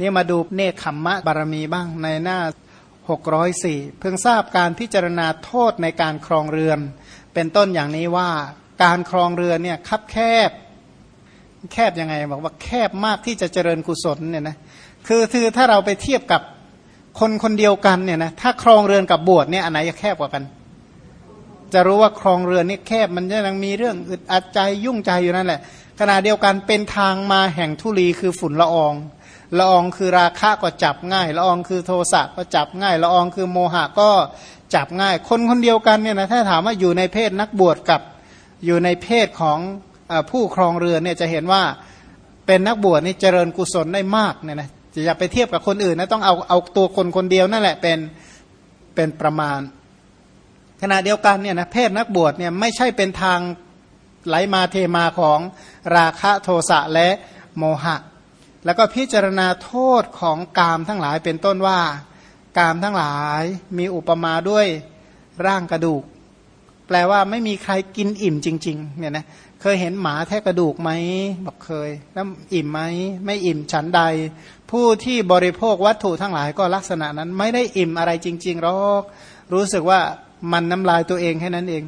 นี่มาดูเนคขมมะบารมีบ้างในหน้า 604 เพิ่งทราบการพิจารณาโทษในการครองเรือน เป็นต้นอย่างนี้ว่าการครองเรือนเนี่ยคับแคบ แคบยังไงบอกว่าแคบมากที่จะเจริญกุศลเนี่ยนะคือคือถ้าเราไปเทียบกับคนคนเดียวกันเนี่ยนะถ้าครองเรือนกับบวชเนี่ยอันไหนจะแคบกว่ากัน จะรู้ว่าครองเรือนนี่แคบมันยังมีเรื่องอึดอัดใจยุ่งใจอยู่นั่นแหละขณะเดียวกันเป็นทางมาแห่งทุลีคือฝุ่นละออง ละอองคือราคะก็จับง่าย ละอองคือโทสะก็จับง่าย ละอองคือโมหะก็จับง่าย คนคนเดียวกันเนี่ยนะถ้าถามว่าอยู่ในเพศนักบวชกับอยู่ในเพศของอผู้ครองเรือนเนี่ยจะเห็นว่าเป็นนักบวชนี่เจริญกุศลได้มากเนี่ยนะจะอย่าไปเทียบกับคนอื่นนะต้องเอาเอาตัวคนคนเดียวนั่นแหละเป็นเป็นประมาณ ขณะเดียวกันเนี่ยนะเพศนักบวชเนี่ยไม่ใช่เป็นทางไหลมาเทมาของราคะโทสะและโมหะ แล้วก็พิจารณาโทษของกามทั้งหลายเป็นต้นว่า กามทั้งหลายมีอุปมาด้วยร่างกระดูก แปลว่าไม่มีใครกินอิ่มจริงๆเนี่ยนะเคยเห็นหมาแทะกระดูกไหมบอกเคย แล้วอิ่มไหมไม่อิ่มฉันใด ผู้ที่บริโภควัตถุทั้งหลายก็ลักษณะนั้น ไม่ได้อิ่มอะไรจริงๆหรอกรู้สึกว่ามันน้ำลายตัวเองแค่นั้นเอง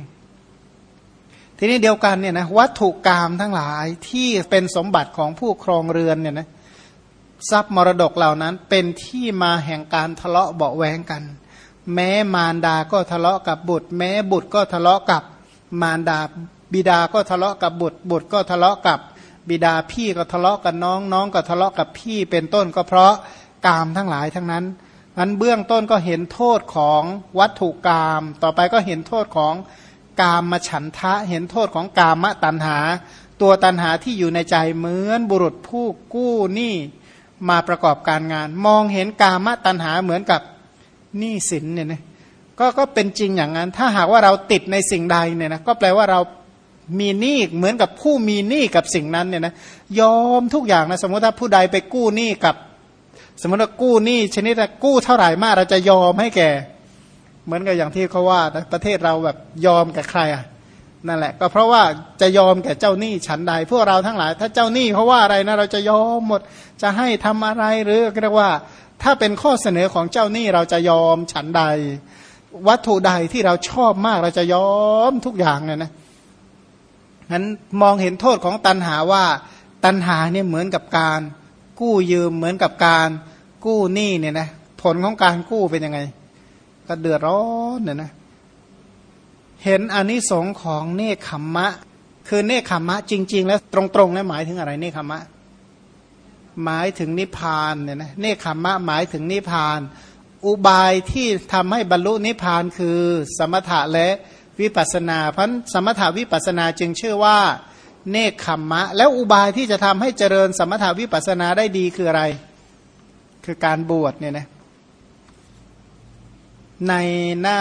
ทีนี้เดียวกันเนี่ยนะวัตถุกรรมทั้งหลายที่เป็นสมบัติของผู้ครองเรือนเนี่ยนะ ทรัพย์มรดกเหล่านั้นเป็นที่มาแห่งการทะเลาะเบาแวงกัน แม้มารดาก็ทะเลาะกับบุตร แม้บุตรก็ทะเลาะกับมารดาบิดาก็ทะเลาะกับบุตร บุตรก็ทะเลาะกับบิดาพี่ก็ทะเลาะกับน้องน้องก็ทะเลาะกับพี่เป็นต้นก็เพราะกามทั้งหลายทั้งนั้นนั้นเบื้องต้นก็เห็นโทษของวัตถุกรรมต่อไปก็เห็นโทษของกามมาฉันทะ เห็นโทษของกามะตันหา ตัวตันหาที่อยู่ในใจเหมือนบุรุษผู้กู้หนี้ มาประกอบการงาน มองเห็นกามตันหาเหมือนกับหนี้สินเนี่ยนะก็ก็เป็นจริงอย่างนั้น ถ้าหากว่าเราติดในสิ่งใดเนี่ยนะก็แปลว่าเรามีหนี้เหมือนกับผู้มีหนี้กับสิ่งนั้นเนี่ยนะยอมทุกอย่างนะสมมติถ้าผู้ใดไปกู้หนี้กับ สมมติว่ากู้หนี้ชนิดกู้เท่าไหร่มากเราจะยอมให้แก่ เหมือนกับอย่างที่เขาว่าประเทศเราแบบยอมกับใครอะ นั่นแหละ ก็เพราะว่าจะยอมแก่เจ้าหนี้ฉันใด พวกเราทั้งหลาย ถ้าเจ้าหนี้เขาว่าอะไรนะเราจะยอมหมดจะให้ทำอะไรหรือเรียกว่า ถ้าเป็นข้อเสนอของเจ้าหนี้เราจะยอมฉันใด วัตถุใดที่เราชอบมากเราจะยอมทุกอย่างเลยนะนั้นมองเห็นโทษของตันหาว่าตันหาเนี่ยเหมือนกับการ กู้ยืมเหมือนกับการกู้หนี้เนี่ยนะผลของการกู้เป็นยังไง ก็เดือดร้อนเนี่ยนะ เห็นอนนิสง์ของเนคขมมะ คือเนคขมมะจริง ๆ แล้วตรงๆแล้วหมายถึงอะไรเนคขมมะ หมายถึงนิพพานเนี่ยนะเนคขมมะหมายถึงนิพพาน อุบายที่ทำให้บรรลุนิพพานคือสมถะและวิปัสนาเพราะสมถะวิปัสนาจึงชื่อว่า เนคขมมะ แล้วอุบายที่จะทำให้เจริญสมถะวิปัสนาได้ดีคืออะไร คือการบวชเนี่ยนะ ในหน้า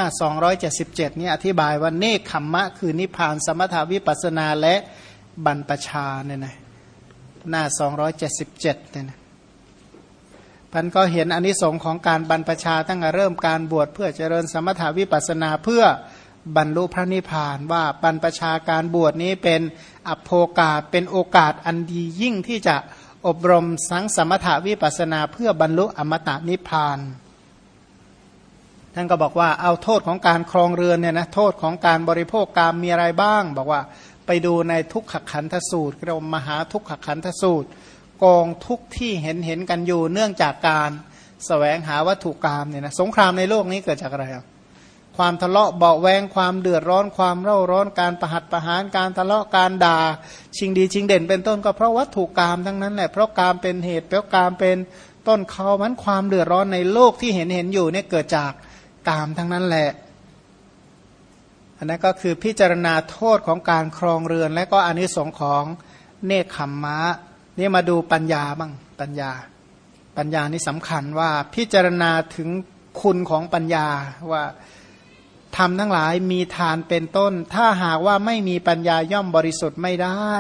277นี่อธิบายว่าเนคขมมะ คือนิพพานสมถาวิปัสนาและบรรปชาเนี่ยนะหน้า 277เนี่ยนะพันก็เห็นอนนิสงค์ของการบรรพชาตั้งแต่เริ่มการบวชเพื่อเจริญสมถาวิปัสนาเพื่อบรรลุพระนิพพานว่าบรรพชาการบวชนี้เป็นอภโอกาสเป็นโอกาสอันดียิ่งที่จะอบรมสังสมถาวิปัสนาเพื่อบรรลุอมตะนิพพาน ท่านก็บอกว่าเอาโทษของการครองเรือนเนี่ยนะโทษของการบริโภคกามมีอะไรบ้าง บอกว่าไปดูในทุกขขันธสูตรเรามหาทุกขขันธสูตร กองทุกที่เห็นเห็นกันอยู่เนื่องจากการสแสวงหาวัตถุกรรมเนี่ยนะสงครามในโลกนี้เกิดจากอะไรครับความทะเลาะเบาแวงความเดือดร้อนความเร่าร้อนการประหัตประหารการทะเลาะการด่า ชิงดีชิงเด่นเป็นต้นก็เพราะวัตถุกรรมทั้งนั้นแหละเพราะกรรมเป็นเหตุเพราะกรรมเป็นต้นเขามันความเดือดร้อนในโลกที่เห็นเห็นอยู่เนี่ยเกิดจาก กามทั้งนั้นแหละ อันนั้นก็คือพิจารณาโทษของการครองเรือน และก็อนิสงค์ของเนคขมมะนี่มาดูปัญญาบ้างปัญญา ปัญญานี่สำคัญว่าพิจารณาถึงคุณของปัญญาว่าทำทั้งหลายมีทานเป็นต้น ถ้าหากว่าไม่มีปัญญาย่อมบริสุทธิ์ไม่ได้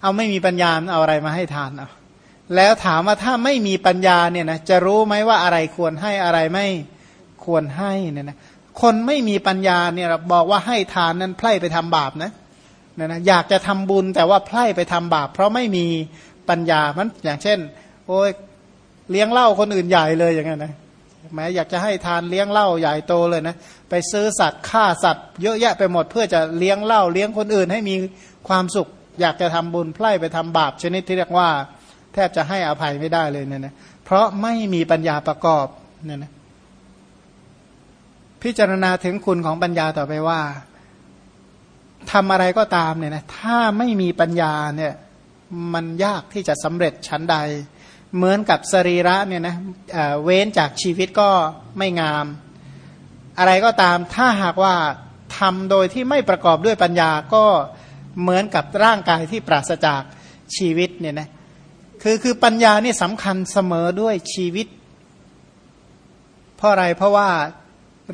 เอาไม่มีปัญญาเอาอะไรมาให้ทานเอาแล้วถามว่าถ้าไม่มีปัญญาเนี่ยนะจะรู้ไหมว่าอะไรควรให้อะไรไม่ ควรให้เนี่ยนะคนไม่มีปัญญาเนี่ยบอกว่าให้ทานนั้นไพร่ไปทำบาปนะนะนะอยากจะทำบุญแต่ว่าไพร่ไปทำบาป เพราะไม่มีปัญญามันอย่างเช่น โอ้ยเลี้ยงเหล้าคนอื่นใหญ่เลยอย่างเงี้ยนะแม้อยากจะให้ทานเลี้ยงเหล้าใหญ่โตเลยนะไปซื้อสัตว์ฆ่าสัตว์เยอะแยะไปหมดเพื่อจะเลี้ยงเหล้าเลี้ยงคนอื่นให้มีความสุข อยากจะทำบุญไพร่ไปทำบาปชนิดที่เรียกว่า แทบจะให้อภัยไม่ได้เลยเนี่ยนะเพราะไม่มีปัญญาประกอบเนี่ยนะ พิจารณาถึงคุณของปัญญาต่อไปว่าทำอะไรก็ตามเนี่ยนะถ้าไม่มีปัญญาเนี่ยมันยากที่จะสำเร็จชั้นใด เหมือนกับสรีระเนี่ยนะเเว้นจากชีวิตก็ไม่งาม อะไรก็ตามถ้าหากว่าทำโดยที่ไม่ประกอบด้วยปัญญาก็เหมือนกับร่างกายที่ปราศจากชีวิตเนี่ยนะคือคือปัญญานี่สำคัญเสมอด้วยชีวิต เพราะอะไรเพราะว่า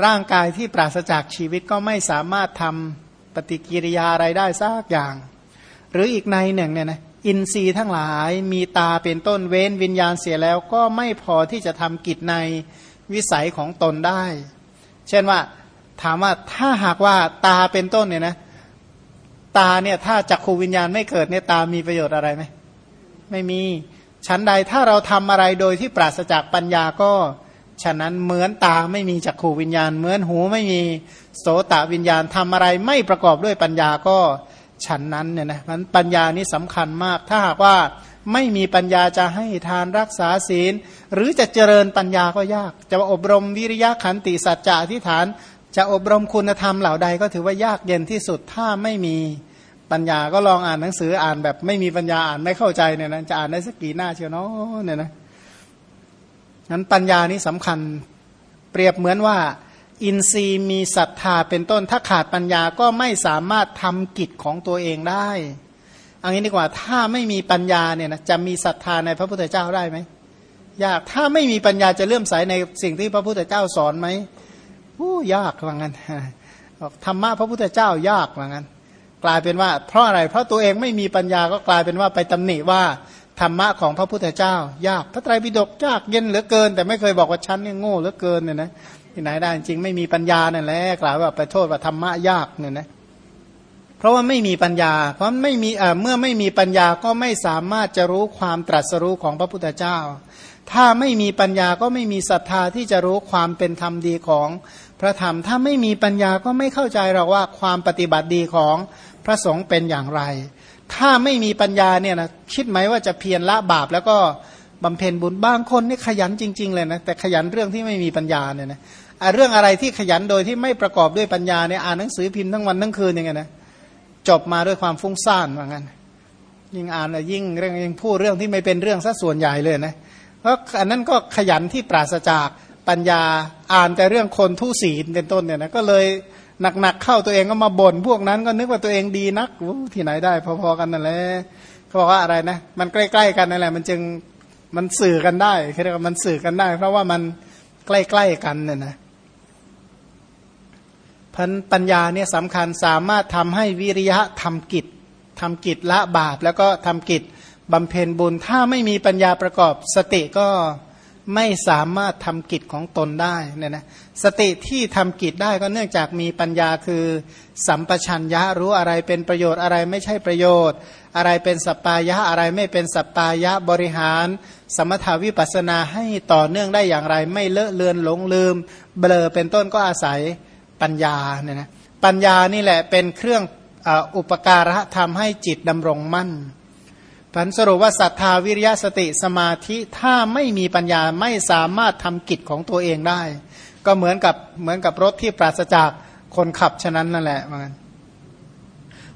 ร่างกายที่ปราศจากชีวิตก็ไม่สามารถทำปฏิกิริยาอะไรได้สักอย่าง หรืออีกในหนึ่งเนี่ยนะอินทรีย์ทั้งหลายมีตาเป็นต้นเว้นวิญญาณเสียแล้วก็ไม่พอที่จะทำกิจในวิสัยของตนได้ เช่นว่าถามว่าถ้าหากว่าตาเป็นต้นเนี่ยนะตาเนี่ยถ้าจักขูวิญญาณไม่เกิดเนี่ยตามีประโยชน์อะไรไหมไม่มีชั้นใดถ้าเราทำอะไรโดยที่ปราศจากปัญญาก็ ฉะนั้นเหมือนตาไม่มีจักขูวิญญาณ เหมือนหูไม่มีโสตวิญญาณทำอะไรไม่ประกอบด้วยปัญญาก็ฉันนั้นเนี่ยนะมันปัญญานี้สำคัญมาก ถ้าหากว่าไม่มีปัญญาจะให้ทานรักษาศีล หรือจะเจริญปัญญาก็ยาก จะอบรมวิริยะขันติสัจจะอธิษฐาน จะอบรมคุณธรรมเหล่าใดก็ถือว่ายากเย็นที่สุดถ้าไม่มีปัญญาก็ลองอ่านหนังสืออ่านแบบไม่มีปัญญาอ่านไม่เข้าใจเนี่ยนะจะอ่านได้สักกี่หน้าเชียวเนาะเนี่ยนะ นั้นปัญญานี้สำคัญเปรียบเหมือนว่า อินทรีย์มีศรัทธาเป็นต้น ถ้าขาดปัญญาก็ไม่สามารถทำกิจของตัวเองได้อันนี้ดีกว่าถ้าไม่มีปัญญาเนี่ยนะจะมีศรัทธาในพระพุทธเจ้าได้ไหมยากถ้าไม่มีปัญญาจะเลื่อมใสในสิ่งที่พระพุทธเจ้าสอนไหมอู้ยากว่างั้นธรรมะพระพุทธเจ้ายากว่างั้น กลายเป็นว่า เพราะอะไรเพราะตัวเองไม่มีปัญญาก็กลายเป็นว่าไปตำหนิว่า ธรรมะของพระพุทธเจ้า ยาก พระไตรปิฎกยากเย็นเหลือเกิน แต่ไม่เคยบอกว่าฉันเนี่ยโง่เหลือเกินเนี่ยนะที่ไหนได้จริงไม่มีปัญญาเนี่ยแหละกล่าวว่าไปโทษว่าธรรมะยากเนี่ยนะเพราะว่าไม่มีปัญญา เพราะไม่มีเมื่อไม่มีปัญญาก็ไม่สามารถจะรู้ความตรัสรู้ของพระพุทธเจ้า ถ้าไม่มีปัญญาก็ไม่มีศรัทธาที่จะรู้ความเป็นธรรมดีของพระธรรม ถ้าไม่มีปัญญาก็ไม่เข้าใจหรอกว่าความปฏิบัติดีของพระสงฆ์เป็นอย่างไร ถ้าไม่มีปัญญาเนี่ยนะคิดไหมว่าจะเพียรละบาปแล้วก็บำเพ็ญบุญบางคนนี่ขยันจริง ๆ เลยนะแต่ขยันเรื่องที่ไม่มีปัญญาเนี่ยนะเรื่องอะไรที่ขยันโดยที่ไม่ประกอบด้วยปัญญาเนี่ยอ่านหนังสือพิมพ์ทั้งวันทั้งคืนยังไงนะจบมาด้วยความฟุ้งซ่านว่างั้นยิ่งอ่านยิ่งเรื่องยิ่งพูดเรื่องที่ไม่เป็นเรื่องซะส่วนใหญ่เลยนะเพราะอันนั้นก็ขยันที่ปราศจากปัญญาอ่านแต่เรื่องคนทุศีลเป็นต้นเนี่ยนะก็เลย หนักๆเข้าตัวเองก็มาบ่นพวกนั้นก็นึกว่าตัวเองดีนักที่ไหนได้ พอๆกันนั่นแหละเขาบอกว่าอะไรนะ มันใกล้ๆกันนั่นแหละ มันจึงมันสื่อกันได้คือว่ามันสื่อกันได้ เพราะว่ามันใกล้ๆกันเนี่ยนะพันปัญญาเนี่ยสำคัญสามารถทำให้วิริยะทำกิจทำกิจละบาปแล้วก็ทำกิจบำเพ็ญบุญถ้าไม่มีปัญญาประกอบสติก็ ไม่สามารถทำกิจของตนได้เนี่ยนะสติที่ทำกิจได้ก็เนื่องจากมีปัญญาคือ สัมปชัญญะรู้อะไรเป็นประโยชน์อะไรไม่ใช่ประโยชน์ อะไรเป็นสปายะอะไรไม่เป็นสปายะบริหาร สมถาวิปัสนาให้ต่อเนื่องได้อย่างไร ไม่เลอะเลือนหลงลืม เบลอเป็นต้นก็อาศัยปัญญาเนี่ยนะปัญญานี่แหละเป็นเครื่องอุปการะทำให้จิตดำรงมั่น พันสรุปว่าศรัทธาวิริยะสติสมาธิถ้าไม่มีปัญญาไม่สามารถทำกิจของตัวเองได้ ก็เหมือนกับเหมือนกับรถที่ปราศจากคนขับฉะนั้นนั่นแหละมัน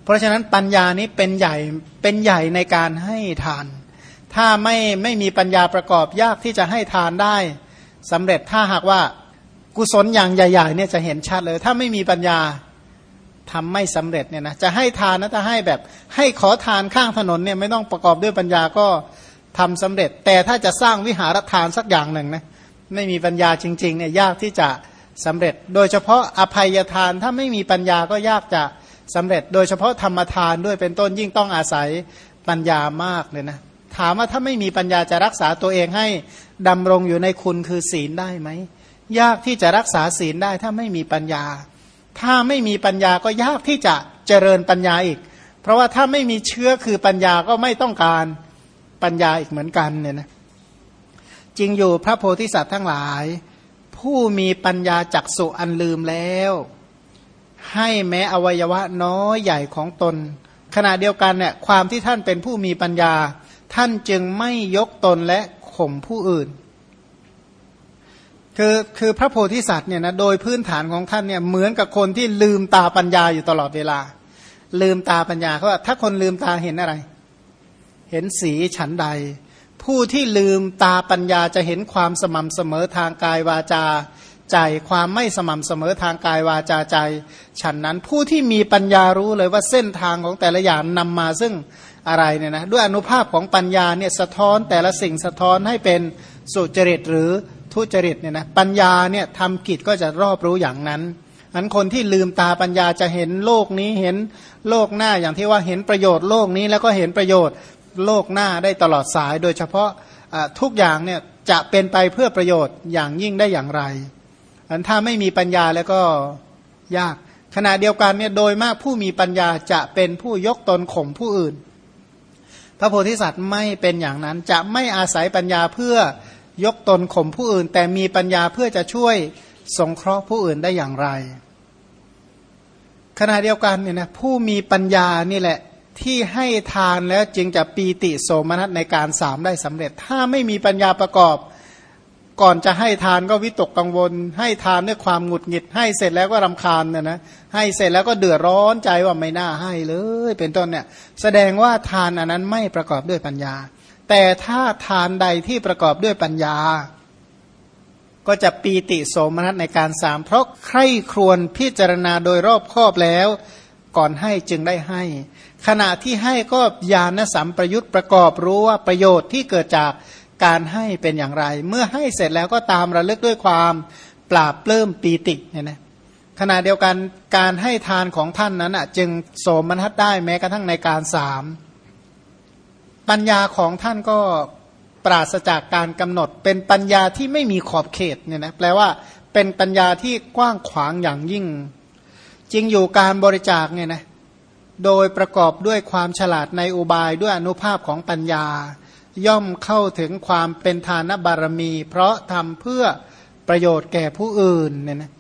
เพราะฉะนั้นปัญญานี้เป็นใหญ่เป็นใหญ่ในการให้ทาน ถ้าไม่ไม่มีปัญญาประกอบยากที่จะให้ทานได้สำเร็จถ้าหากว่ากุศลอย่างใหญ่ๆเนี่ยจะเห็นชัดเลย ถ้าไม่มีปัญญา ทำไม่สำเร็จเนี่ยนะจะให้ทานนะถ้าให้แบบให้ขอทานข้างถนนเนี่ยไม่ต้องประกอบด้วยปัญญาก็ทำสำเร็จ แต่ถ้าจะสร้างวิหารทานสักอย่างหนึ่งนะไม่มีปัญญาจริงๆเนี่ยยากที่จะสำเร็จ โดยเฉพาะอภัยทานถ้าไม่มีปัญญาก็ยากจะสำเร็จ โดยเฉพาะธรรมทานด้วยเป็นต้นยิ่งต้องอาศัยปัญญามากเลยนะถามว่าถ้าไม่มีปัญญาจะรักษาตัวเองให้ดำรงอยู่ในคุณคือศีลได้ไหมยากที่จะรักษาศีลได้ถ้าไม่มีปัญญา ถ้าไม่มีปัญญาก็ยากที่จะเจริญปัญญาอีก เพราะว่าถ้าไม่มีเชื้อคือปัญญาก็ไม่ต้องการปัญญาอีกเหมือนกันเนี่ยนะจริงอยู่พระโพธิสัตว์ทั้งหลาย ผู้มีปัญญาจักสุอันลืมแล้ว ให้แม้อวัยวะน้อยใหญ่ของตน ขณะเดียวกันเนี่ยความที่ท่านเป็นผู้มีปัญญา ท่านจึงไม่ยกตนและข่มผู้อื่น คือคือพระโพธิสัตว์เนี่ยนะโดยพื้นฐานของท่านเนี่ยเหมือนกับคนที่ลืมตาปัญญาอยู่ตลอดเวลา ลืมตาปัญญาเขาว่าถ้าคนลืมตาเห็นอะไร เห็นสีฉันใด ผู้ที่ลืมตาปัญญาจะเห็นความสม่ำเสมอทางกายวาจาใจความไม่สม่ำเสมอทางกายวาจาใจ ฉันนั้นผู้ที่มีปัญญารู้เลยว่าเส้นทางของแต่ละอย่างนำมาซึ่งอะไรเนี่ยนะด้วยอนุภาพของปัญญาเนี่ยสะท้อนแต่ละสิ่งสะท้อนให้เป็นสุจริตหรือ ทุจริตเนี่ยนะปัญญาเนี่ยทำกิจก็จะรอบรู้อย่างนั้นอันคนที่ลืมตาปัญญาจะเห็นโลกนี้เห็นโลกหน้าอย่างที่ว่าเห็นประโยชน์โลกนี้แล้วก็เห็นประโยชน์โลกหน้าได้ตลอดสาย โดยเฉพาะทุกอย่างเนี่ยจะเป็นไปเพื่อประโยชน์อย่างยิ่งได้อย่างไรอันถ้าไม่มีปัญญาแล้วก็ยาก ขณะเดียวกันเนี่ยโดยมากผู้มีปัญญาจะเป็นผู้ยกตนข่มผู้อื่น พระโพธิสัตว์ไม่เป็นอย่างนั้นจะไม่อาศัยปัญญาเพื่อ ยกตนข่มผู้อื่น แต่มีปัญญาเพื่อจะช่วยสงเคราะห์ผู้อื่นได้อย่างไร ขณะเดียวกันเนี่ยนะผู้มีปัญญานี่แหละที่ให้ทานแล้วจึงจะปีติโสมนัสในการสามได้สำเร็จ ถ้าไม่มีปัญญาประกอบ ก่อนจะให้ทานก็วิตกกังวล ให้ทานด้วยความหงุดหงิด ให้เสร็จแล้วก็รำคาญเนี่ยนะให้เสร็จแล้วก็เดือดร้อนใจว่าไม่น่าให้เลย เป็นต้นเนี่ยแสดงว่าทานอันนั้นไม่ประกอบด้วยปัญญา แต่ถ้าทานใดที่ประกอบด้วยปัญญา ก็จะปีติโสมนัสในการสามเพราะใคร่ครวญพิจารณาโดยรอบครอบแล้ว ก่อนให้จึงได้ให้ ขณะที่ให้ก็ญาณสัมประยุทธ์ประกอบรู้ว่าประโยชน์ที่เกิดจากการให้เป็นอย่างไร เมื่อให้เสร็จแล้วก็ตามระลึกด้วยความปราบเพิ่มปีติเนี่ยนะขณะเดียวกันการให้ทานของท่านนั้นอะจึงโสมนัสได้แม้กระทั่งในการสาม ปัญญาของท่านก็ปราศจากการกำหนด เป็นปัญญาที่ไม่มีขอบเขตเนี่ยนะแปลว่าเป็นปัญญาที่กว้างขวางอย่างยิ่ง จริงอยู่การบริจาคเนี่ยนะโดยประกอบด้วยความฉลาดในอุบายด้วยอนุภาพของปัญญา ย่อมเข้าถึงความเป็นทานบารมี เพราะทำเพื่อประโยชน์แก่ผู้อื่นเนี่ยนะ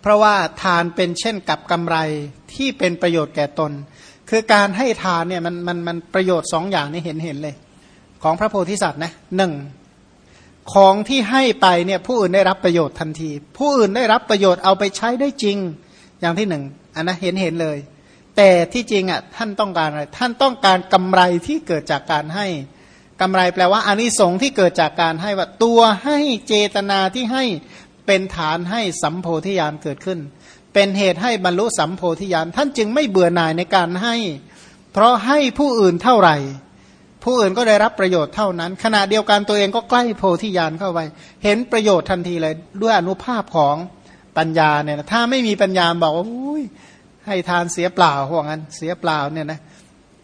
เพราะว่าทานเป็นเช่นกับกำไรที่เป็นประโยชน์แก่ตน คือการให้ทานเนี่ยมันมันมันประโยชน์สองอย่างนี้เห็นเห็นเลย ของพระโพธิสัตว์นะหนึ่งของที่ให้ไปเนี่ยผู้อื่นได้รับประโยชน์ทันที ผู้อื่นได้รับประโยชน์เอาไปใช้ได้จริงอย่างที่หนึ่งอันนะเห็นเห็นเลย แต่ที่จริงอะท่านต้องการอะไรท่านต้องการกำไรที่เกิดจากการให้กำไรแปลว่าอานิสงส์ที่เกิดจากการให้ว่าตัวให้เจตนาที่ให้เป็นฐานให้สัมโพธิญาณเกิดขึ้น เป็นเหตุให้บรรลุสัมโพธิญาณท่านจึงไม่เบื่อหน่ายในการให้ เพราะให้ผู้อื่นเท่าไหร่ ผู้อื่นก็ได้รับประโยชน์เท่านั้น ขณะเดียวกันตัวเองก็ใกล้โพธิญาณเข้าไป เห็นประโยชน์ทันทีเลยด้วยอนุภาพของปัญญาเนี่ยถ้าไม่มีปัญญาบอกว่าอยให้ทานเสียเปล่าพวกนั้นเสียเปล่าเนี่ยนะ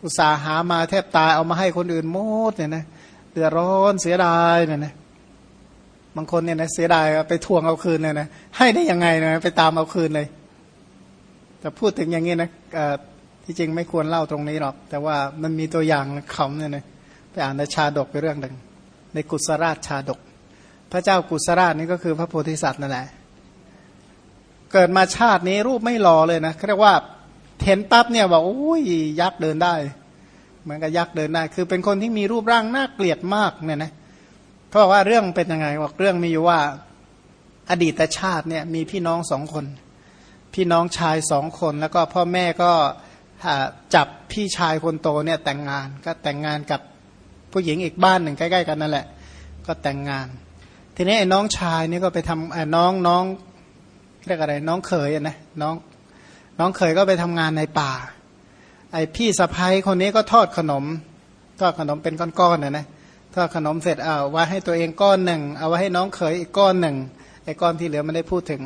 อุตสาหามาแทบตายเอามาให้คนอื่นหมดเนี่ยนะเดือดร้อนเสียดายเนี่ยนะบางคนเนี่ยนะเสียดายไปทวงเอาคืนเลยนะให้ได้ยังไงนะไปตามเอาคืนเลย แต่พูดถึงอย่างนี้นะที่จริงไม่ควรเล่าตรงนี้หรอก แต่ว่ามันมีตัวอย่างขำเนี่ยนะไปอ่านในชาดกไปเรื่องหนึ่งในกุศราชชาดก พระเจ้ากุศราชนี่ก็คือพระโพธิสัตว์นั่นแหละเกิดมาชาตินี้รูปไม่หล่อเลยนะเรียกว่าเห็นปั๊บเนี่ยบอกโอ้ยยักษ์เดินได้เหมือนกับยักษ์เดินได้ คือเป็นคนที่มีรูปร่างน่าเกลียดมากเนี่ยนะเขาบอกว่าเรื่องเป็นยังไงบอกเรื่องมีอยู่ว่าอดีตชาติเนี่ยมีพี่น้องสองคน พี่น้องชายสองคนแล้วก็พ่อแม่ก็จับพี่ชายคนโตเนี่ยแต่งงานก็แต่งงานกับผู้หญิงอีกบ้านหนึ่งใกล้ๆกันนั่นแหละ ก็แต่งงาน ทีนี้ไอ้น้องชายนี่ก็ไปทำน้องน้องเรียกอะไรน้องเขยนะน้องน้องเขยก็ไปทำงานในป่า ไอพี่สะพ้ายคนนี้ก็ทอดขนมทอดขนมเป็นก้อนๆนะนะทอดขนมเสร็จเอาไว้ให้ตัวเองก้อนหนึ่งเอาไว้ให้น้องเขยอีกก้อนหนึ่งไอ้ก้อนที่เหลือไม่ได้พูดถึง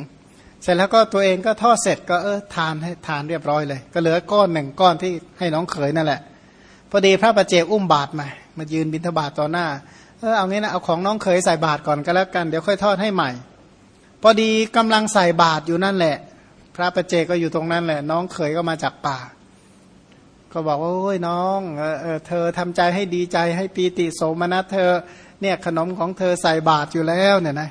เสร็จแล้วก็ตัวเองก็ทอดเสร็จก็เออทานให้ทานเรียบร้อยเลย ก็เหลือก้อนหนึ่งก้อนที่ให้น้องเขยนั่นแหละ พอดีพระประเจกอุ้มบาตรมามายืนบิณฑบาตต่อหน้าเออเอางี้นะเอาของน้องเขยใส่บาตรก่อนก็แล้วกันเดี๋ยวค่อยทอดให้ใหม่ พอดีกำลังใส่บาตรอยู่นั่นแหละ พระประเจก็อยู่ตรงนั้นแหละ น้องเขยก็มาจากป่า ก็บอกว่าโอ้ยน้องเออเธอทำใจให้ดีใจให้ปีติโสมนัสเธอเนี่ยขนมของเธอใส่บาตรอยู่แล้วเนี่ยนะ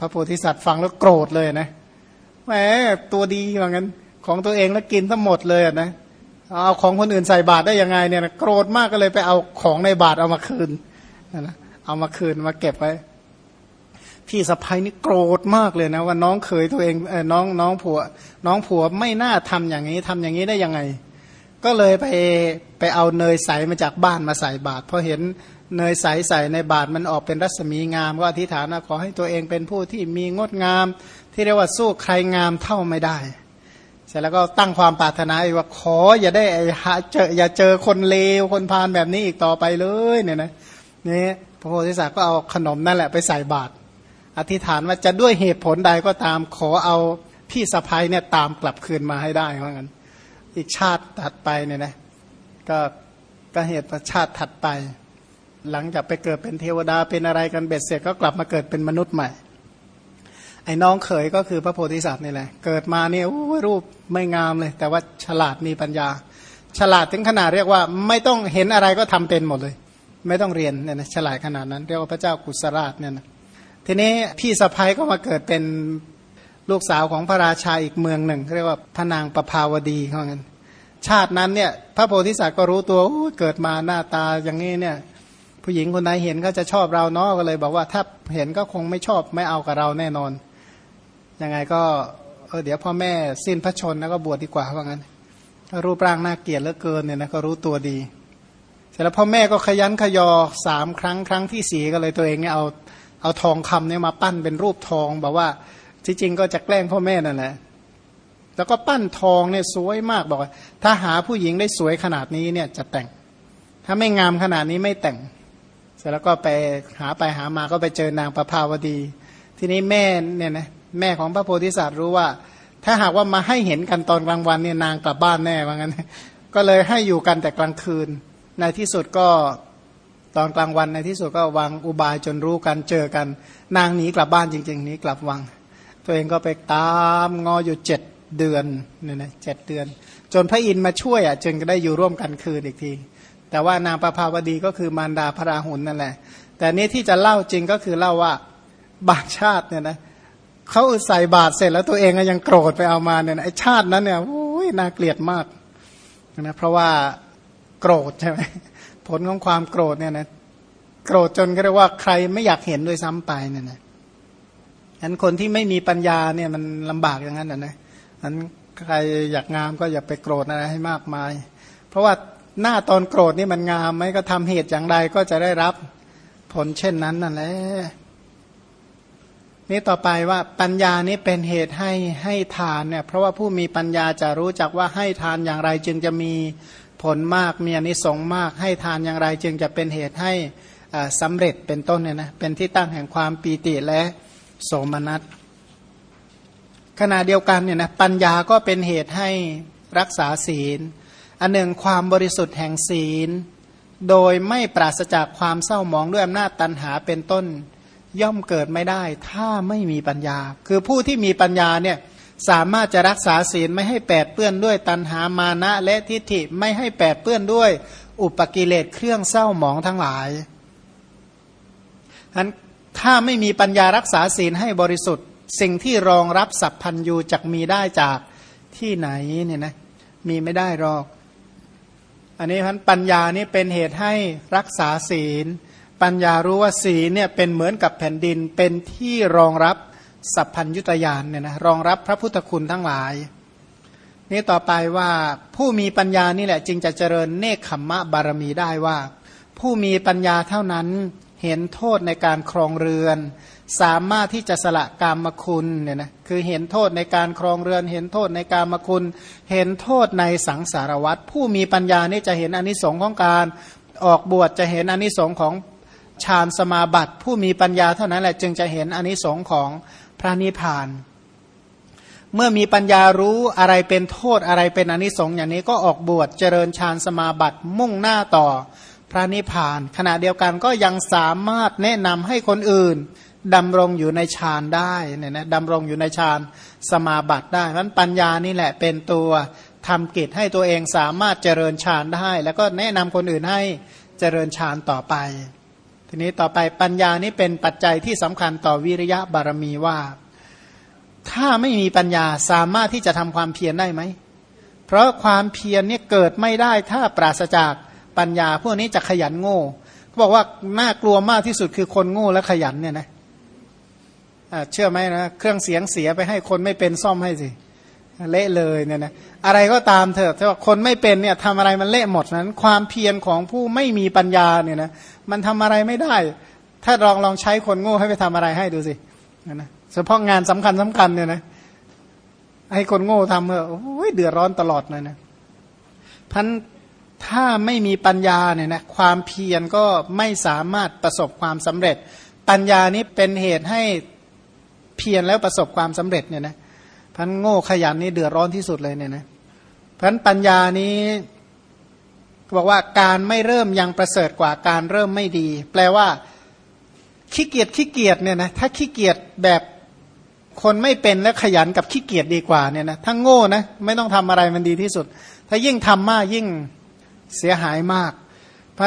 พระโพธิสัตว์ฟังแล้วโกรธเลยนะแหมตัวดีว่างั้น ของตัวเองแล้วกินทั้งหมดเลยนะเอาของคนอื่นใส่บาตรได้ยังไงเนี่ยนะโกรธมากก็เลยไปเอาของในบาตรเอามาคืนนะเอามาคืนมาเก็บไว้พี่สะพ้ยนี่โกรธมากเลยนะว่าน้องเคยตัวเองเออน้องน้องผัว น้องผัวไม่น่าทำอย่างนี้ทำอย่างนี้ได้ยังไง ก็เลยไปไปเอาเนยใสมาจากบ้านมาใส่บาตรพอเห็น เนยใสใส่ในบาตรมันออกเป็นรัศมีงาม ก็อธิษฐานนะขอให้ตัวเองเป็นผู้ที่มีงดงาม ที่เรียกว่าสู้ใครงามเท่าไม่ได้ เสร็จแล้วก็ตั้งความปรารถนาว่าขออย่าได้หาเจออย่าเจอคนเลวคนพาลแบบนี้อีกต่อไปเลยเนี่ยนะนี่พระโพธิสัตว์ก็เอาขนมนั่นแหละไปใส่บาตรอธิษฐานว่าจะด้วยเหตุผลใดก็ตามขอเอาพี่สะพ้ยเนี่ยตามกลับคืนมาให้ได้เพราะงั้น อีกชาติถัดไปเนี่ยนะก็ก็เหตุชาติถัดไป หลังจากไปเกิดเป็นเทวดาเป็นอะไรกันเบ็ดเสร็จก็กลับมาเกิดเป็นมนุษย์ใหม่ ไอ้น้องเขยก็คือพระโพธิสัตว์นี่แหละ เกิดมาเนี่ยรูปไม่งามเลย แต่ว่าฉลาดมีปัญญา ฉลาดถึงขนาดเรียกว่า ไม่ต้องเห็นอะไรก็ทำเป็นหมดเลย ไม่ต้องเรียนเนี่ยนะฉลาดขนาดนั้น เรียกว่าพระเจ้ากุศราชเนี่ยนะทีนี้พี่สะพ้ยก็มาเกิดเป็นลูกสาวของพระราชาอีกเมืองหนึ่ง เรียกว่าพระนางประภาวดีเขางั้นชาตินั้นเนี่ย พระโพธิสัตว์ก็รู้ตัวเกิดมาหน้าตาอย่างนี้เนี่ย ผู้หญิงคนไหนเห็นก็จะชอบเราเนาะก็เลย บอกว่าถ้าเห็นก็คงไม่ชอบไม่เอากับเราแน่นอน ยังไงก็เออเดี๋ยวพ่อแม่สิ้นพระชนแล้วก็บวชดีกว่าว่างั้นรูปร่างน่าเกลียดเหลือเกินเนี่ยนะก็รู้ตัวดี เสร็จแล้วพ่อแม่ก็ขยันขยอสามครั้งครั้งที่สี่ก็เลยตัวเองเนี่ยเอาเอาทองคำเนี่ยมาปั้นเป็นรูปทองบอกว่าที่จริงก็จะแกล้งพ่อแม่นั่นแหละแล้วก็ปั้นทองเนี่ยสวยมากบอกว่า ถ้าหาผู้หญิงได้สวยขนาดนี้เนี่ยจะแต่ง ถ้าไม่งามขนาดนี้ไม่แต่ง เสร็จแล้วก็ไปหาไปหามาก็ไปเจอนางประภาวดี ทีนี้แม่เนี่ยนะแม่ของพระโพธิสัตว์รู้ว่า ถ้าหากว่ามาให้เห็นกันตอนกลางวันเนี่ยนางกลับบ้านแน่ว่างั้น ก็เลยให้อยู่กันแต่กลางคืน ในที่สุดก็ตอนกลางวันในที่สุดก็วางอุบายจนรู้กันเจอกัน นางหนีกลับบ้านจริงๆหนีกลับวัง ตัวเองก็ไปตามงออยู่เจ็ดเดือนเนี่ยนะเจ็ดเดือน จนพระอินทร์มาช่วยอะจึงก็ได้อยู่ร่วมกันคืนอีกที แต่ว่านางประภาวดีก็คือมารดาพระราหุลนั่นแหละ แต่นี้ที่จะเล่าจริงก็คือเล่าว่าบางชาติเนี่ยนะเขาใส่บาตรเสร็จแล้วตัวเองก็ยังโกรธไปเอามาเนี่ยไอชาตินั้นเนี่ยโอ้ยน่าเกลียดมากนะเพราะว่าโกรธใช่ไหมผลของความโกรธเนี่ยนะโกรธจนก็เรียกว่าใครไม่อยากเห็นด้วยซ้ำไปเนี่ยนะฉะนั้นคนที่ไม่มีปัญญาเนี่ยมันลำบากอย่างนั้นนะนะฉะนั้นใครอยากงามก็อย่าไปโกรธอะไรให้มากมาย เพราะว่า หน้าตอนโกรธนี่มันงามไหมก็ทำเหตุอย่างใดก็จะได้รับผลเช่นนั้นนั่นแหละนี่ต่อไปว่าปัญญานี้เป็นเหตุให้ให้ทานเนี่ยเพราะว่าผู้มีปัญญาจะรู้จักว่าให้ทานอย่างไรจึงจะมีผลมากมีอนิสงส์มาก ให้ทานอย่างไรจึงจะเป็นเหตุให้สำเร็จเป็นต้นเนี่ยนะเป็นที่ตั้งแห่งความปีติและโสมนัสขณะเดียวกันเนี่ยนะปัญญาก็เป็นเหตุให้รักษาศีล อันหนึ่งความบริสุทธิ์แห่งศีล โดยไม่ปราศจากความเศร้าหมองด้วยอำนาจตันหาเป็นต้น ย่อมเกิดไม่ได้ ถ้าไม่มีปัญญา คือผู้ที่มีปัญญาเนี่ยสามารถจะรักษาศีลไม่ให้แปดเปื้อนด้วยตันหามานะและทิฏฐิไม่ให้แปดเปื้อนด้วย อุปกิเลสเครื่องเศร้าหมองทั้งหลายฉะนั้นถ้าไม่มีปัญญารักษาศีลให้บริสุทธิ์ สิ่งที่รองรับสัพพัญยูจะมีได้จากที่ไหนเนี่ยนะมีไม่ได้หรอก อันนี้พันปัญญานี่เป็นเหตุให้รักษาศีล ปัญญารู้ว่าศีลเนี่ยเป็นเหมือนกับแผ่นดินเป็นที่รองรับสัพพัญยุตยานเนี่ยนะรองรับพระพุทธคุณทั้งหลาย นี่ต่อไปว่าผู้มีปัญญานี่แหละจึงจะเจริญเนคขมมะบารมีได้ว่า ผู้มีปัญญาเท่านั้นเห็นโทษในการครองเรือน สามารถที่จะสละกามคุณเนี่ยนะคือเห็นโทษในการครองเรือน เห็นโทษในการมคุณ เห็นโทษในสังสารวัตรผู้มีปัญญานี่จะเห็นอนิสงค์ของการออกบวชจะเห็นอนิสงค์ของฌานสมาบัติ ผู้มีปัญญาเท่านั้นแหละจึงจะเห็นอนิสงค์ของพระนิพพาน เมื่อมีปัญญารู้อะไรเป็นโทษอะไรเป็นอนิสงส์อย่างนี้ก็ออกบวชเจริญฌานสมาบัติมุ่งหน้าต่อพระนิพพาน ขณะเดียวกันก็ยังสามารถแนะนำให้คนอื่น ดำรงอยู่ในฌานได้เนี่ยนะดำรงอยู่ในฌานสมาบัติได้เพราะปัญญานี่แหละเป็นตัวทำกิจให้ตัวเองสามารถเจริญฌานได้ แล้วก็แนะนำคนอื่นให้เจริญฌานต่อไป ทีนี้ต่อไปปัญญานี้เป็นปัจจัยที่สำคัญต่อวิริยะบารมีว่า ถ้าไม่มีปัญญาสามารถที่จะทำความเพียรได้ไหม เพราะความเพียรเนี่ยเกิดไม่ได้ถ้าปราศจากปัญญาพวกนี้จะขยันโง่เขาบอกว่าน่ากลัวมากที่สุดคือคนโง่และขยันเนี่ยนะเเชื่อไหมนะเครื่องเสียงเสียไปให้คนไม่เป็นซ่อมให้สิเละเลยเนี่ยนะอะไรก็ตามเถอะถ้าคนไม่เป็นเนี่ยทำอะไรมันเละหมดนั้น ความเพียรของผู้ไม่มีปัญญาเนี่ยนะมันทำอะไรไม่ได้ ถ้าลองลองใช้คนโง่ให้ไปทำอะไรให้ดูสินะเฉพาะงานสำคัญสำคัญเนี่ยนะให้คนโง่ทำเถอะโอ้ยเดือดร้อนตลอดเลยนะพันถ้าไม่มีปัญญาเนี่ยนะความเพียรก็ไม่สามารถประสบความสำเร็จ ปัญญานี้เป็นเหตุให้ เพียรแล้วประสบความสำเร็จเนี่ยนะพันโง่ขยันนี่เดือดร้อนที่สุดเลยเนี่ยนะพันปัญญานี้บอกว่าการไม่เริ่มยังประเสริฐกว่าการเริ่มไม่ดี แปลว่าขี้เกียจขี้เกียจเนี่ยนะถ้าขี้เกียจแบบคนไม่เป็นและขยันกับขี้เกียจดีกว่าเนี่ยนะถ้าโง่นะไม่ต้องทำอะไรมันดีที่สุด ถ้ายิ่งทำมากยิ่งเสียหายมาก เพราะ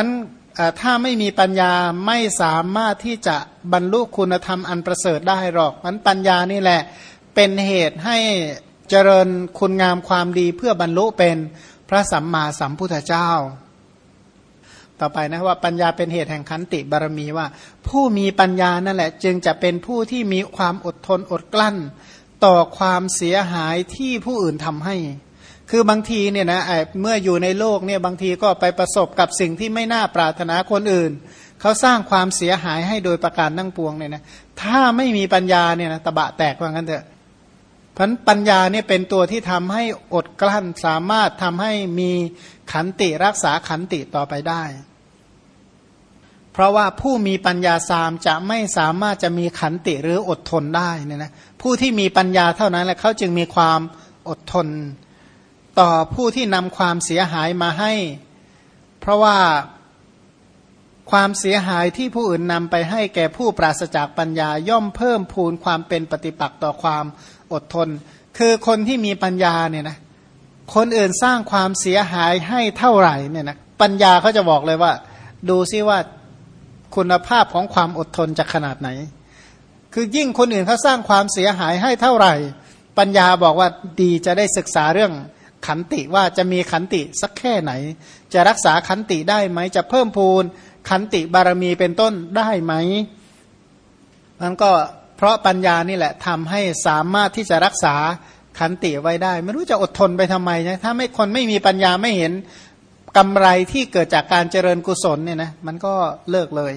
ถ้าไม่มีปัญญาไม่สามารถที่จะบรรลุคุณธรรมอันประเสริฐได้หรอกมันปัญญานี่แหละเป็นเหตุให้เจริญคุณงามความดีเพื่อบรรลุเป็นพระสัมมาสัมพุทธเจ้า ต่อไปนะว่าปัญญาเป็นเหตุแห่งขันติบารมีว่า ผู้มีปัญญานั่นแหละ จึงจะเป็นผู้ที่มีความอดทนอดกลั้น ต่อความเสียหายที่ผู้อื่นทำให้ คือบางทีเนี่ยนะเมื่ออยู่ในโลกเนี่ยบางทีก็ไปประสบกับสิ่งที่ไม่น่าปรารถนาคนอื่น เขาสร้างความเสียหายให้โดยประการนั่งปวงเนี่ยนะถ้าไม่มีปัญญาเนี่ยนะตะบะแตกว่างั้นเถอะพันปัญญาเนี่ยเป็นตัวที่ทำให้อดกลั้นสามารถทำให้มีขันติรักษาขันติต่อไปได้ เพราะว่าผู้มีปัญญาสามจะไม่สามารถจะมีขันติหรืออดทนได้เนี่ยนะผู้ที่มีปัญญาเท่านั้นแหละเขาจึงมีความอดทน ต่อผู้ที่นำความเสียหายมาให้ เพราะว่าความเสียหายที่ผู้อื่นนำไปให้แก่ผู้ปราศจากปัญญาย่อมเพิ่มพูนความเป็นปฏิปักษ์ต่อความอดทน คือคนที่มีปัญญาเนี่ยนะคนอื่นสร้างความเสียหายให้เท่าไหร่เนี่ยนะปัญญาเขาจะบอกเลยว่า ดูซิว่าคุณภาพของความอดทนจะขนาดไหน คือยิ่งคนอื่นเขาสร้างความเสียหายให้เท่าไหร่ ปัญญาบอกว่าดีจะได้ศึกษาเรื่อง ขันติว่าจะมีขันติสักแค่ไหน จะรักษาขันติได้ไหม จะเพิ่มพูนขันติบารมีเป็นต้นได้ไหมมันก็เพราะปัญญานี่แหละทำให้สามารถที่จะรักษาขันติไว้ได้ ไม่รู้จะอดทนไปทำไมนะถ้าไม่คนไม่มีปัญญาไม่เห็นกำไรที่เกิดจากการเจริญกุศลเนี่ยนะมันก็เลิกเลย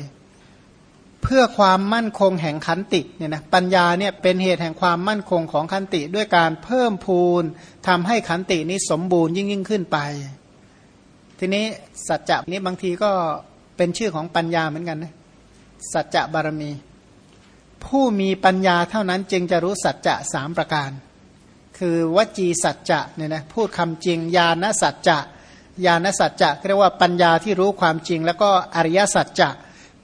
เพื่อความมั่นคงแห่งขันติเนี่ยนะปัญญาเนี่ยเป็นเหตุแห่งความมั่นคงของขันติด้วยการเพิ่มพูนทำให้ขันตินี้สมบูรณ์ยิ่งยิ่งขึ้นไป ทีนี้สัจจะนี้บางทีก็เป็นชื่อของปัญญาเหมือนกันนะสัจจะบารมี ผู้มีปัญญาเท่านั้นจึงจะรู้สัจจะสามประการ คือวจีสัจจะเนี่ยนะพูดคำจริงญาณสัจจะญาณสัจจะเรียกว่าปัญญาที่รู้ความจริง แล้วก็อริยสัจจะ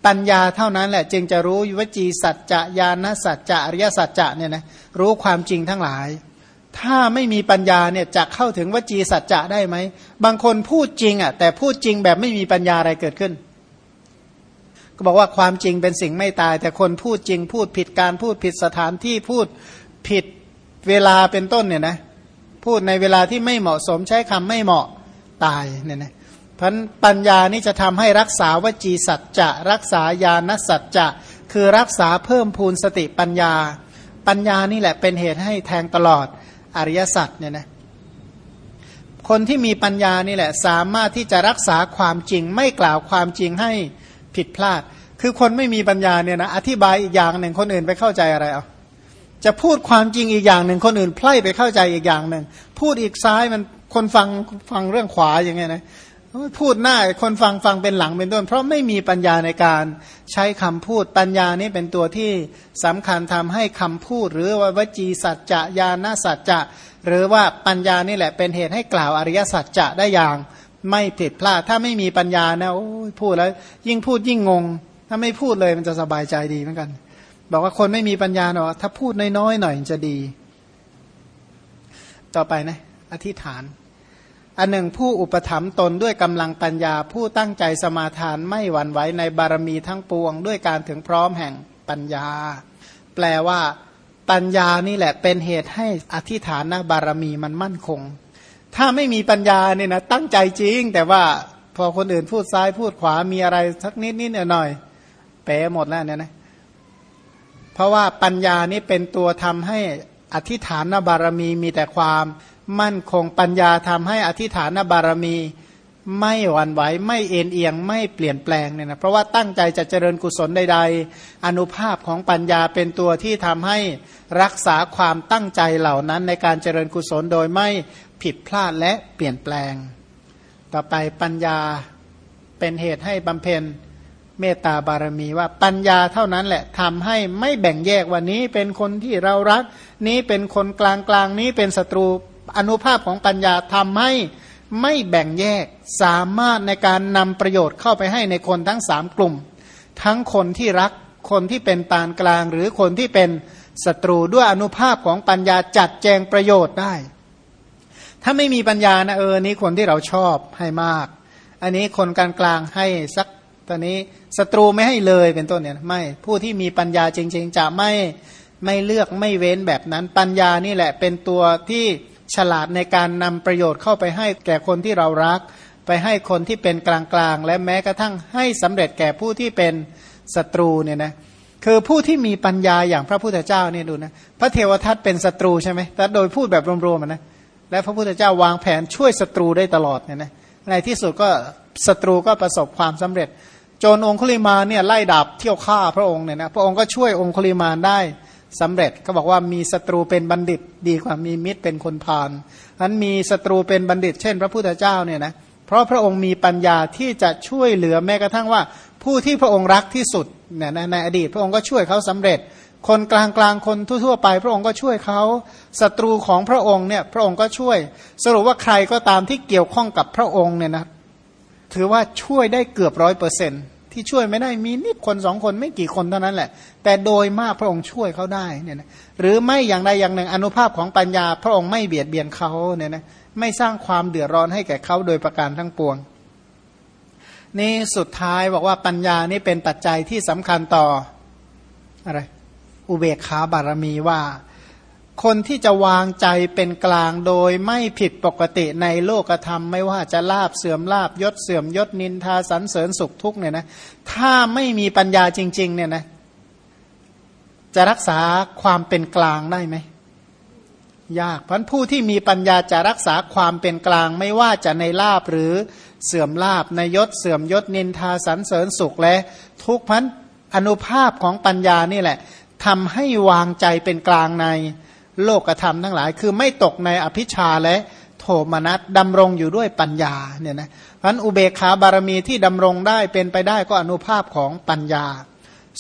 ปัญญาเท่านั้นแหละจึงจะรู้วจีสัจจะญาณสัจจะอริยสัจจะเนี่ยนะรู้ความจริงทั้งหลาย ถ้าไม่มีปัญญาเนี่ยจะเข้าถึงวจีสัจจะได้ไหมบางคนพูดจริงอะแต่พูดจริงแบบไม่มีปัญญาอะไรเกิดขึ้น ก็บอกว่าความจริงเป็นสิ่งไม่ตาย แต่คนพูดจริงพูดผิดการพูดผิดสถานที่พูดผิดเวลาเป็นต้นเนี่ยนะพูดในเวลาที่ไม่เหมาะสมใช้คำไม่เหมาะตายเนี่ยนะ พันปัญญานี่จะทำให้รักษาวจีสัจจะรักษาญาณสัจจะคือรักษาเพิ่มพูนสติปัญญา ปัญญานี่แหละเป็นเหตุให้แทงตลอดอริยสัจเนี่ยนะคนที่มีปัญญานี่แหละสามารถที่จะรักษาความจริง ไม่กล่าวความจริงให้ผิดพลาด คือคนไม่มีปัญญาเนี่ยนะอธิบายอีกอย่างหนึ่งคนอื่นไปเข้าใจอะไรเอาจะพูดความจริงอีกอย่างหนึ่งคนอื่นไพล่ไปเข้าใจอีกอย่างหนึ่งพูดอีกซ้ายมันคนฟังฟังเรื่องขวาอย่างเงี้ยนะ พูดหน้าคนฟังฟังเป็นหลังเป็นต้น เพราะไม่มีปัญญาในการใช้คำพูดปัญญานี้เป็นตัวที่สำคัญทำให้คำพูด หรือว่าวจีสัจจะญาณสัจจะ หรือว่าปัญญานี่แหละเป็นเหตุให้กล่าวอริยสัจจะได้อย่าง ไม่ผิดพลาดถ้าไม่มีปัญญานะโอ้พูดแล้ว ยิ่งพูดยิ่งงง ถ้าไม่พูดเลยมันจะสบายใจดีเหมือนกัน บอกว่าคนไม่มีปัญญาเนาะถ้าพูดน้อยๆหน่อยจะดี ต่อไปนะ อธิษฐาน อันหนึ่งผู้อุปถัมภ์ตนด้วยกำลังปัญญาผู้ตั้งใจสมาทานไม่หวั่นไหวในบารมีทั้งปวง ด้วยการถึงพร้อมแห่งปัญญา แปลว่า ปัญญานี่แหละเป็นเหตุให้อธิฐานนะบารมีมันมั่นคง ถ้าไม่มีปัญญาเนี่ยนะตั้งใจจริง แต่ว่าพอคนอื่นพูดซ้ายพูดขวามีอะไรสักนิดนิดหน่อยหน่อยเป๋หมดแล้วเนี่ยนะเพราะว่าปัญญานี้เป็นตัวทำให้อธิฐานบารมีมีแต่ความ มั่นคงปัญญาทำให้อธิฐานบารมี ไม่หวั่นไหวไม่เอ็นเอียงไม่เปลี่ยนแปลงเนี่ยนะเพราะว่าตั้งใจจะเจริญกุศลใด ๆ อนุภาพของปัญญาเป็นตัวที่ทำให้รักษาความตั้งใจเหล่านั้นในการเจริญกุศลโดยไม่ผิดพลาดและเปลี่ยนแปลง ต่อไปปัญญาเป็นเหตุให้บำเพ็ญเมตตาบารมีว่าปัญญาเท่านั้นแหละทำให้ไม่แบ่งแยกว่านี้เป็นคนที่เรารัก นี้เป็นคนกลางกลางนี้เป็นศัตรู อนุภาพของปัญญาทำให้ไม่แบ่งแยกสามารถในการนำประโยชน์เข้าไปให้ในคนทั้งสามกลุ่ม ทั้งคนที่รักคนที่เป็นปานกลาง หรือคนที่เป็นศัตรูด้วยอนุภาพของปัญญาจัดแจงประโยชน์ได้ ถ้าไม่มีปัญญานะเออนี้คนที่เราชอบให้มาก อันนี้คนกลางกลางให้สักตอนนี้ศัตรูไม่ให้เลยเป็นต้นเนี่ยไม่ผู้ที่มีปัญญาจริง ๆ จะไม่ไม่เลือกไม่เว้นแบบนั้นปัญญานี่แหละเป็นตัวที่ ฉลาดในการนำประโยชน์เข้าไปให้แก่คนที่เรารัก ไปให้คนที่เป็นกลางๆ และแม้กระทั่งให้สำเร็จแก่ผู้ที่เป็นศัตรูเนี่ยนะคือผู้ที่มีปัญญาอย่างพระพุทธเจ้าเนี่ยดูนะพระเทวทัตเป็นศัตรูใช่ไหมแต่โดยพูดแบบรวมๆนะและพระพุทธเจ้าวางแผนช่วยศัตรูได้ตลอดเนี่ยนะในที่สุดก็ศัตรูก็ประสบความสำเร็จ โจรองคุลิมาเนี่ยไล่ดาบเที่ยวฆ่าพระองค์เนี่ยนะพระองค์ก็ช่วยองคุลิมานได้ สำเร็จก็บอกว่ามีศัตรูเป็นบัณฑิตดีกว่ามีมิตรเป็นคนพาลนั้นมีศัตรูเป็นบัณฑิต เช่น พระพุทธเจ้าเนี่ยนะเพราะพระองค์มีปัญญาที่จะช่วยเหลือแม้กระทั่งว่า ผู้ที่พระองค์รักที่สุดเนี่ยในอดีตพระองค์ก็ช่วยเขาสำเร็จ คนกลางกลางคนทั่วๆไป พระองค์ก็ช่วยเขาศัตรูของพระองค์เนี่ยพระองค์ก็ช่วย สรุปว่าใครก็ตามที่เกี่ยวข้องกับพระองค์เนี่ยนะถือว่าช่วยได้เกือบร้อยเปอร์เซ็นต์ ที่ช่วยไม่ได้มีนิดคนสองคนไม่กี่คนเท่านั้นแหละ แต่โดยมากพระองค์ช่วยเขาได้เนี่ยนะหรือไม่อย่างใดอย่างหนึ่งอนุภาพของปัญญา พระองค์ไม่เบียดเบียนเขาเนี่ยนะไม่สร้างความเดือดร้อนให้แก่เขาโดยประการทั้งปวง นี่สุดท้ายบอกว่าปัญญานี่เป็นปัจจัยที่สำคัญต่ออะไรอุเบกขาบารมีว่า คนที่จะวางใจเป็นกลางโดยไม่ผิดปกติในโลกธรรม ไม่ว่าจะลาบเสื่อมลาบยศเสื่อมยศนินทาสันเสริญสุขทุกเนี่ยนะถ้าไม่มีปัญญาจริง ๆ เนี่ยนะจะรักษาความเป็นกลางได้ไหมยากเพราะผู้ที่มีปัญญาจะรักษาความเป็นกลาง ไม่ว่าจะในลาบหรือเสื่อมลาบในยศเสื่อมยศนินทาสันเสริญสุขและทุกพันอนุภาพของปัญญานี่แหละทำให้วางใจเป็นกลางใน โลกธรรมทั้งหลาย คือไม่ตกในอภิชาและโทมนัสดำรงอยู่ด้วยปัญญาเนี่ยนะพันอุเบกขาบารมีที่ดำรงได้เป็นไปได้ก็อนุภาพของปัญญา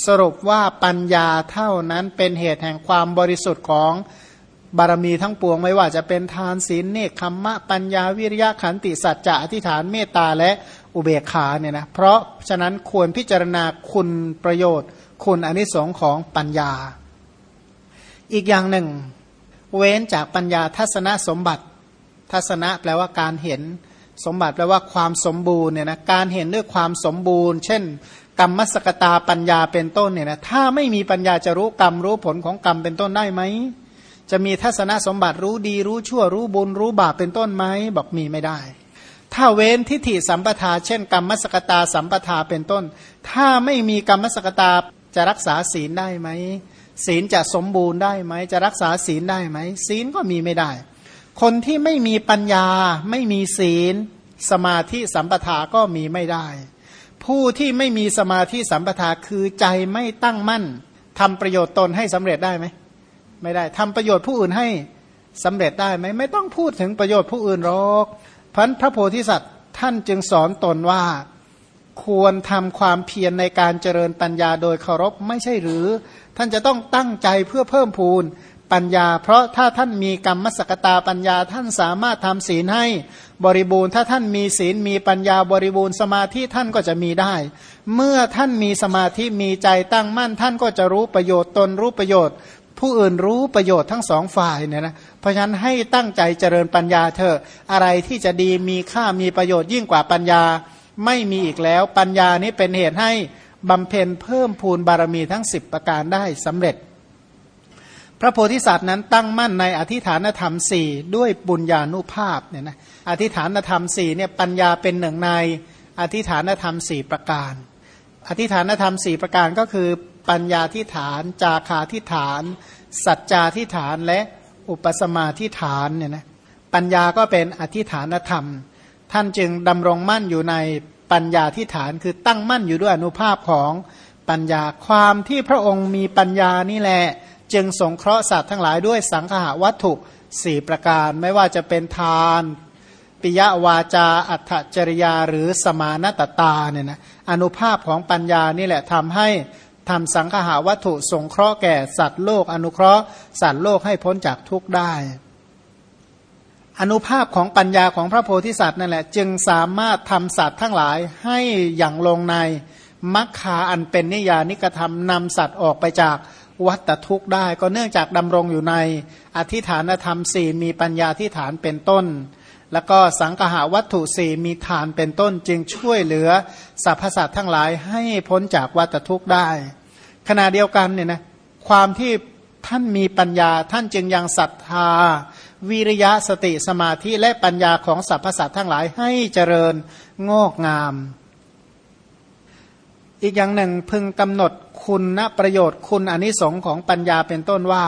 สรุปว่าปัญญาเท่านั้นเป็นเหตุแห่งความบริสุทธิ์ของบารมีทั้งปวงไม่ว่าจะเป็นทานศีลเนคขมมะปัญญาวิริยะขันติสัจจะอธิษฐานเมตตาและอุเบกขาเนี่ยนะเพราะฉะนั้นควรพิจารณาคุณประโยชน์ คุณอนิสงค์ของปัญญา อีกอย่างหนึ่ง เว้นจากปัญญาทัศนสมบัติ ทัศนะแปลว่าการเห็นสมบัติแปลว่าความสมบูรณ์เนี่ยนะการเห็นด้วยความสมบูรณ์ เช่น กรรมสกตาปัญญาเป็นต้นเนี่ยนะถ้าไม่มีปัญญาจะรู้กรรมรู้ผลของกรรมเป็นต้นได้ไหมจะมีทัศนสมบัติรู้ดีรู้ชั่วรู้บุญรู้บาปเป็นต้นไหมบอกมีไม่ได้ ถ้าเว้นทิฏฐิสัมปทา เช่น กรรมสกตาสัมปทาเป็นต้น ถ้าไม่มีกรรมสกตาจะรักษาศีลได้ไหม ศีลจะสมบูรณ์ได้ไหม จะรักษาศีลได้ไหม ศีลก็มีไม่ได้ คนที่ไม่มีปัญญา ไม่มีศีล สมาธิสัมปทาก็มีไม่ได้ ผู้ที่ไม่มีสมาธิสัมปทาคือใจไม่ตั้งมั่นทำประโยชน์ตนให้สำเร็จได้ไหม ไม่ได้ทำประโยชน์ผู้อื่นให้สำเร็จได้ไหม ไม่ต้องพูดถึงประโยชน์ผู้อื่นหรอกพันพระโพธิสัตว์ท่านจึงสอนตนว่าควรทำความเพียรในการเจริญปัญญาโดยเคารพไม่ใช่หรือ ท่านจะต้องตั้งใจเพื่อเพิ่มพูนปัญญา เพราะถ้าท่านมีกรรมสกตาปัญญาท่านสามารถทำศีลให้บริบูรณ์ ถ้าท่านมีศีลมีปัญญาบริบูรณ์สมาธิท่านก็จะมีได้ เมื่อท่านมีสมาธิมีใจตั้งมั่น ท่านก็จะรู้ประโยชน์ตนรู้ประโยชน์ ผู้อื่นรู้ประโยชน์ทั้งสองฝ่ายเนี่ยนะเพราะฉะนั้นให้ตั้งใจเจริญปัญญาเถอะอะไรที่จะดีมีค่ามีประโยชน์ยิ่งกว่าปัญญาไม่มีอีกแล้ว ปัญญานี้เป็นเหตุให้ บำเพ็ญเพิ่มพูนบารมีทั้ง 10 ประการได้สำเร็จ พระโพธิสัตว์นั้นตั้งมั่นในอธิฐานธรรมสี่ด้วยบุญญาณุภาพเนี่ยนะอธิฐานธรรมสี่เนี่ยปัญญาเป็นหนึ่งในอธิฐานธรรมสี่ประการ อธิฐานธรรมสี่ประการก็คือ ปัญญาที่ฐาน จาคาที่ฐาน สัจจาที่ฐานและอุปสมาที่ฐานเนี่ยนะปัญญาก็เป็นอธิฐานธรรม ท่านจึงดำรงมั่นอยู่ใน ปัญญาที่ฐานคือตั้งมั่นอยู่ด้วยอนุภาพของปัญญาความที่พระองค์มีปัญญานี่แหละจึงสงเคราะห์สัตว์ทั้งหลายด้วยสังขาวัตถุสี่ประการ ไม่ว่าจะเป็นทาน ปิยวาจา อัตจริยาหรือสมานตตาเนี่ยนะอนุภาพของปัญญานี่แหละทำให้ทำสังขาวัตถุสงเคราะห์แก่สัตว์โลก อนุเคราะห์สัตว์โลกให้พ้นจากทุกข์ได้ อนุภาพของปัญญาของพระโพธิสัตว์นั่นแหละจึงสามารถทำสัตว์ทั้งหลายให้อย่างลงในมัคคาอันเป็นนิยานิกธรรมนำสัตว์ออกไปจากวัตทุกข์ได้ ก็เนื่องจากดำรงอยู่ในอธิฐานธรรมสี่มีปัญญาที่ฐานเป็นต้น แล้วก็สังหาวัตถุสี่มีฐานเป็นต้น จึงช่วยเหลือสรรพสัตว์ทั้งหลายให้พ้นจากวัตทุกข์ได้ ขณะเดียวกันเนี่ยนะความที่ท่านมีปัญญาท่านจึงยังศรัทธา วิริยะสติสมาธิและปัญญาของสรรพสัตว์ทั้งหลายให้เจริญงอกงาม อีกอย่างหนึ่งพึงกำหนดคุณนะประโยชน์คุณอนิสงค์ของปัญญาเป็นต้นว่า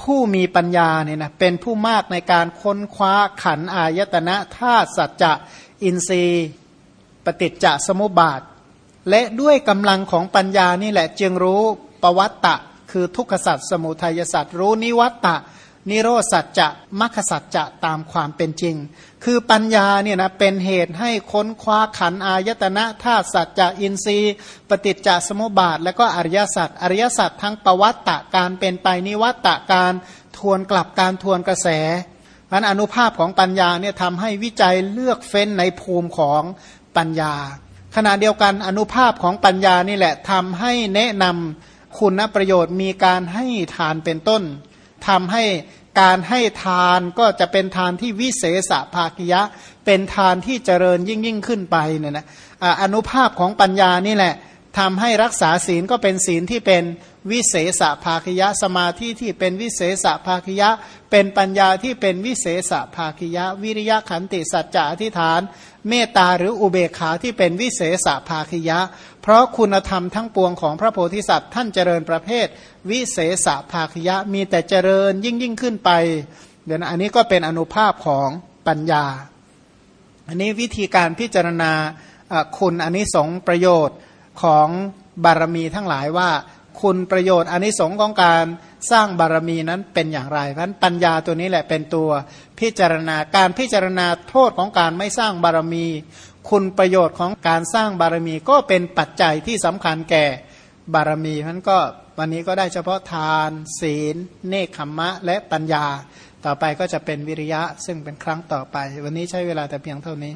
ผู้มีปัญญาเนี่ยนะเป็นผู้มากในการค้นคว้าขันอายตนะธาตุสัจจะอินทรีย์ปฏิจจสมุปบาท และด้วยกำลังของปัญญานี่แหละจึงรู้ปวัตตะคือทุกขสัตว์สมุทัยสัตว์รู้นิวัตตะ นิโรสัจจะมรรคสัจจะตามความเป็นจริง คือปัญญาเนี่ยนะเป็นเหตุให้ค้นคว้าขันอายตนะธาตุสัจจะอินทรีย์ ปฏิจจสมุปบาท และก็อริยสัจอริยสัจทั้งปวัตตะการเป็นไปนิวัตตะการทวนกลับการทวนกระแสมันอนุภาพของปัญญาเนี่ยทำให้วิจัยเลือกเฟ้นในภูมิของปัญญา ขณะเดียวกันอนุภาพของปัญญานี่แหละทำให้แนะนำคุณประโยชน์มีการให้ทานเป็นต้น ทำให้การให้ทานก็จะเป็นทานที่วิเศษภากิยะ เป็นทานที่เจริญยิ่งยิ่งขึ้นไปเนี่ยนะอนุภาพของปัญญานี่แหละทำให้รักษาศีลก็เป็นศีลที่เป็น วิเศษภาคยะสมาธิที่เป็นวิเศษภาคยะ เป็นปัญญาที่เป็นวิเศษภาคยะ วิริยะขันติสัจจะอธิฐาน เมตตาหรืออุเบกขาที่เป็นวิเศษภาคยะ เพราะคุณธรรมทั้งปวงของพระโพธิสัตว์ท่านเจริญประเภท วิเศษภาคยะมีแต่เจริญยิ่งยิ่งขึ้นไปเดี๋ยวนะอันนี้ก็เป็นอนุภาพของปัญญา อันนี้วิธีการพิจารณาคุณอันนี้สงประโยชน์ของบารมีทั้งหลายว่า คุณประโยชน์อันนี้สงของการสร้างบารมีนั้นเป็นอย่างไรเพราะปัญญาตัวนี้แหละเป็นตัวพิจารณาการพิจารณาโทษของการไม่สร้างบารมี คุณประโยชน์ของการสร้างบารมีก็เป็นปัจจัยที่สำคัญแก่บารมีเพราะก็วันนี้ก็ได้เฉพาะทาน ศีล เนคขมมะ และปัญญา ต่อไปก็จะเป็นวิริยะซึ่งเป็นครั้งต่อไป วันนี้ใช้เวลาแต่เพียงเท่านี้